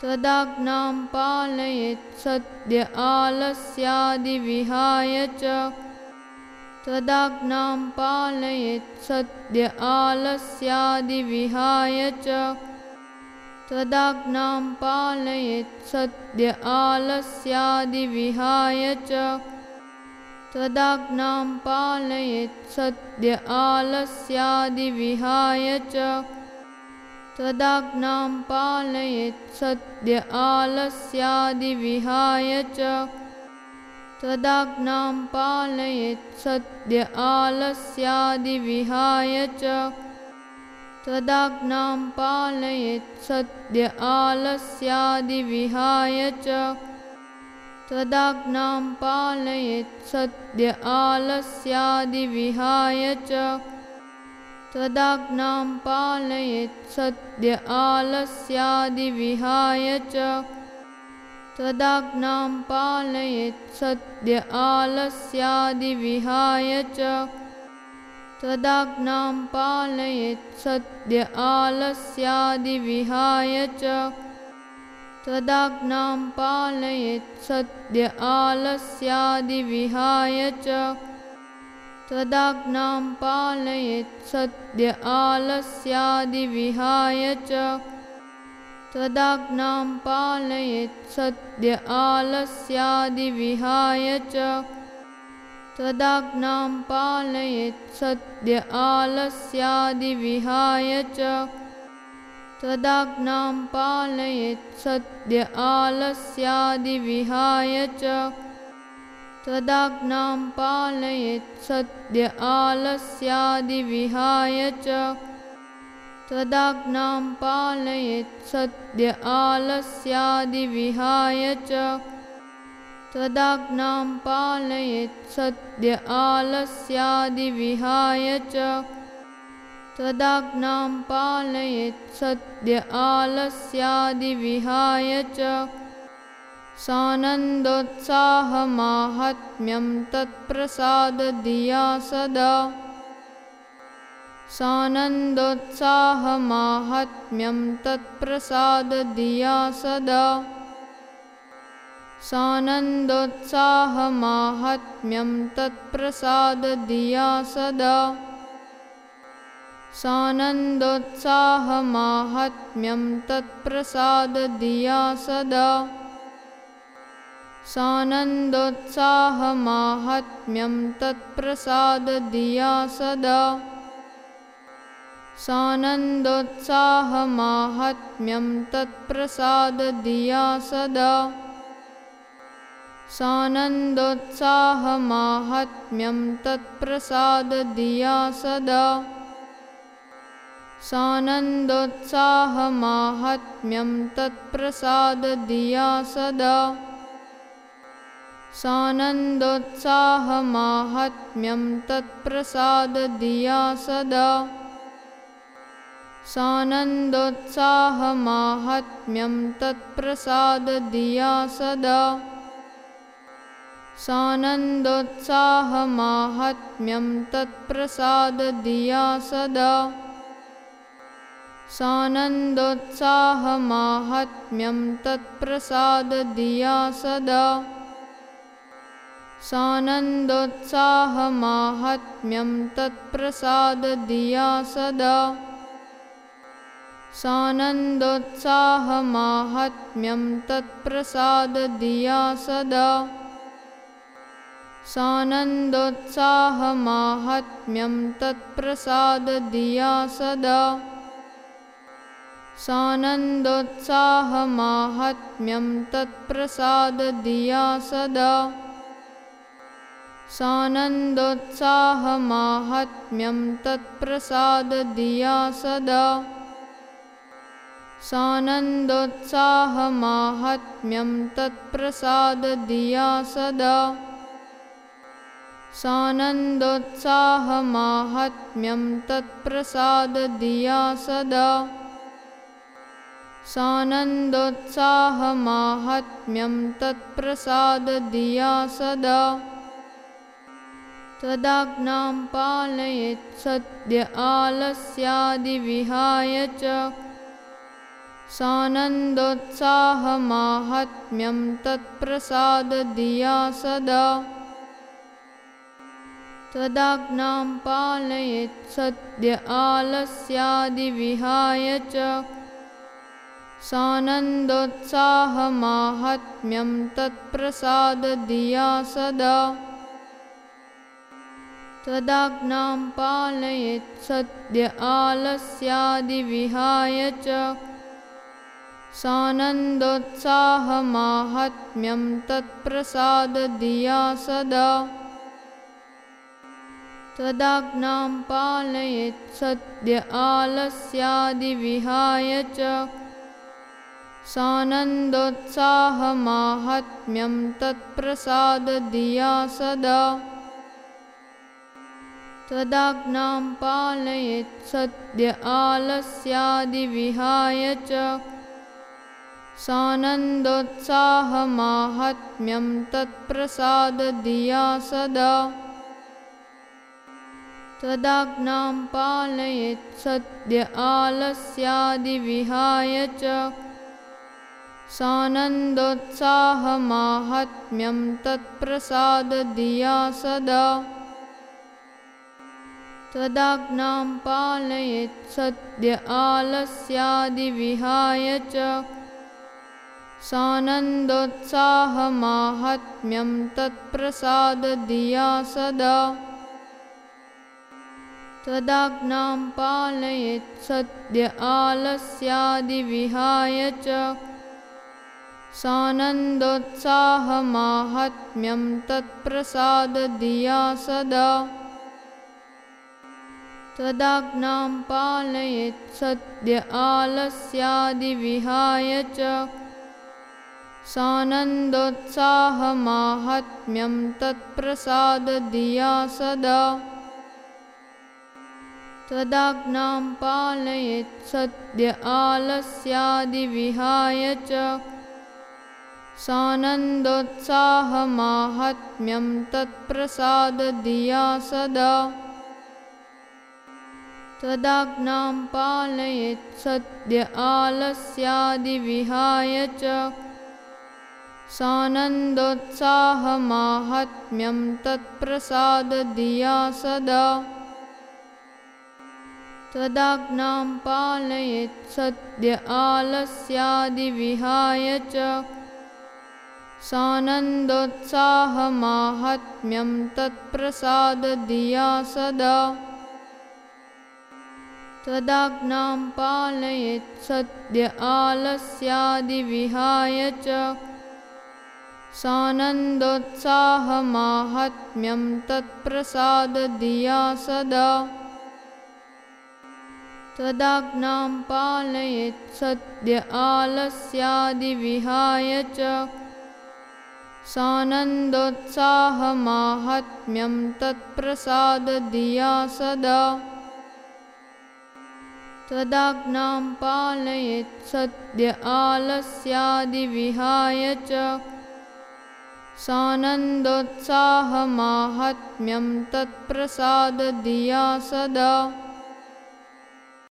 त्वदाज्ञां पालयेत् सद्य आलस्यादिविहाय च। त्वदाज्ञां पालयेत् सद्य आलस्यादिविहाय च। त्वदाज्ञां पालयेत् सद्य आलस्यादिविहाय च। त्वदाज्ञां पालयेत् सद्य आलस्यादिविहाय च त्वदाज्ञां पालयेत् सद्य आलस्यादिविहाय च। त्वदाज्ञां पालयेत् सद्य आलस्यादिविहाय च। त्वदाज्ञां पालयेत् सद्य आलस्यादिविहाय च। त्वदाज्ञां पालयेत् सद्य आलस्यादिविहाय च त्वदाज्ञां पालयेत् सद्य आलस्यादिविहाय च। त्वदाज्ञां पालयेत् सद्य आलस्यादिविहाय च। त्वदाज्ञां पालयेत् सद्य आलस्यादिविहाय च। त्वदाज्ञां पालयेत् सद्य आलस्यादिविहाय च त्वदाज्ञां पालयेत् सद्य आलस्यादिविहाय च। त्वदाज्ञां पालयेत् सद्य आलस्यादिविहाय च। त्वदाज्ञां पालयेत् सद्य आलस्यादिविहाय च। त्वदाज्ञां पालयेत् सद्य आलस्यादिविहाय च त्वदाज्ञां पालयेत् सद्य आलस्यादिविहाय च। त्वदाज्ञां पालयेत् सद्य आलस्यादिविहाय च। त्वदाज्ञां पालयेत् सद्य आलस्यादिविहाय च। त्वदाज्ञां पालयेत् सद्य आलस्यादिविहाय च सानन्दोत्साहमाहात्म्यं तत्प्रसादधिया सदा। सानन्दोत्साहमाहात्म्यं तत्प्रसादधिया सदा। सानन्दोत्साहमाहात्म्यं तत्प्रसादधिया सदा। सानन्दोत्साहमाहात्म्यं तत्प्रसादधिया सदा सानन्दोत्साहमाहात्म्यं तत्प्रसादधिया सदा। सानन्दोत्साहमाहात्म्यं तत्प्रसादधिया सदा। सानन्दोत्साहमाहात्म्यं तत्प्रसादधिया सदा। सानन्दोत्साहमाहात्म्यं तत्प्रसादधिया सदा सानन्दोत्साहमाहात्म्यं तत्प्रसादधिया सदा। सानन्दोत्साहमाहात्म्यं तत्प्रसादधिया सदा। सानन्दोत्साहमाहात्म्यं तत्प्रसादधिया सदा। सानन्दोत्साहमाहात्म्यं तत्प्रसादधिया सदा सानन्दोत्साहमाहात्म्यं तत्प्रसादधिया सदा। सानन्दोत्साहमाहात्म्यं तत्प्रसादधिया सदा। सानन्दोत्साहमाहात्म्यं तत्प्रसादधिया सदा। सानन्दोत्साहमाहात्म्यं तत्प्रसादधिया सदा सानन्दोत्साहमाहात्म्यं तत्प्रसादधिया सदा। सानन्दोत्साहमाहात्म्यं तत्प्रसादधिया सदा। सानन्दोत्साहमाहात्म्यं तत्प्रसादधिया सदा। सानन्दोत्साहमाहात्म्यं तत्प्रसादधिया सदा त्वदाज्ञां पालयेत् सद्य आलस्यादिविहाय च सानन्दोत्साहमाहात्म्यं तत्प्रसादधिया सदा। तदाज्ञां पालयेत् सद्य आलस्यादिविहाय च सानन्दोत्साहमाहात्म्यं तत्प्रसादधिया सदा तदाज्ञां पालयेत् सद्य आलस्यादिविहाय च सानन्दोत्साहमाहात्म्यं तत्प्रसादधिया सदा। तदाज्ञां पालयेत् सद्य आलस्यादिविहाय च सानन्दोत्साहमाहात्म्यं तत्प्रसादधिया सदा तदाज्ञां पालयेत् सद्य आलस्यादिविहाय च सानन्दोत्साहमाहात्म्यं तत्प्रसादधिया सदा। तदाज्ञां पालयेत् सद्य आलस्यादिविहाय च सानन्दोत्साहमाहात्म्यं तत्प्रसादधिया सदा तदाज्ञां पालयेत् सद्य आलस्यादिविहाय च। सानन्दोत्साहमाहात्म्यं तत्प्रसादधिया सदा। तदाज्ञां पालयेत् सद्य आलस्यादिविहाय च। सानन्दोत्साहमाहात्म्यं तत्प्रसादधिया सदा तदाज्ञां पालयेत् सद्य आलस्यादिविहाय च सानन्दोत्साहमाहात्म्यं तत्प्रसादधिया सदा। तदाज्ञां पालयेत् सद्य आलस्यादिविहाय च सानन्दोत्साहमाहात्म्यं तत्प्रसादधिया सदा तदाज्ञां पालयेत् सद्य आलस्यादिविहाय च सानन्दोत्साहमाहात्म्यं तत्प्रसादधिया सदा। तदाज्ञां पालयेत् सद्य आलस्यादिविहाय च सानन्दोत्साहमाहात्म्यं तत्प्रसादधिया सदा तदाज्ञां पालयेत् सद्य आलस्यादिविहाय च सानन्दोत्साहमाहात्म्यं तत्प्रसादधिया सदा। तदाज्ञां पालयेत् सद्य आलस्यादिविहाय च सानन्दोत्साहमाहात्म्यं तत्प्रसादधिया सदा तदाज्ञां पालयेत् सद्य आलस्यादिविहाय च सानन्दोत्साहमाहात्म्यं तत्प्रसादधिया सदा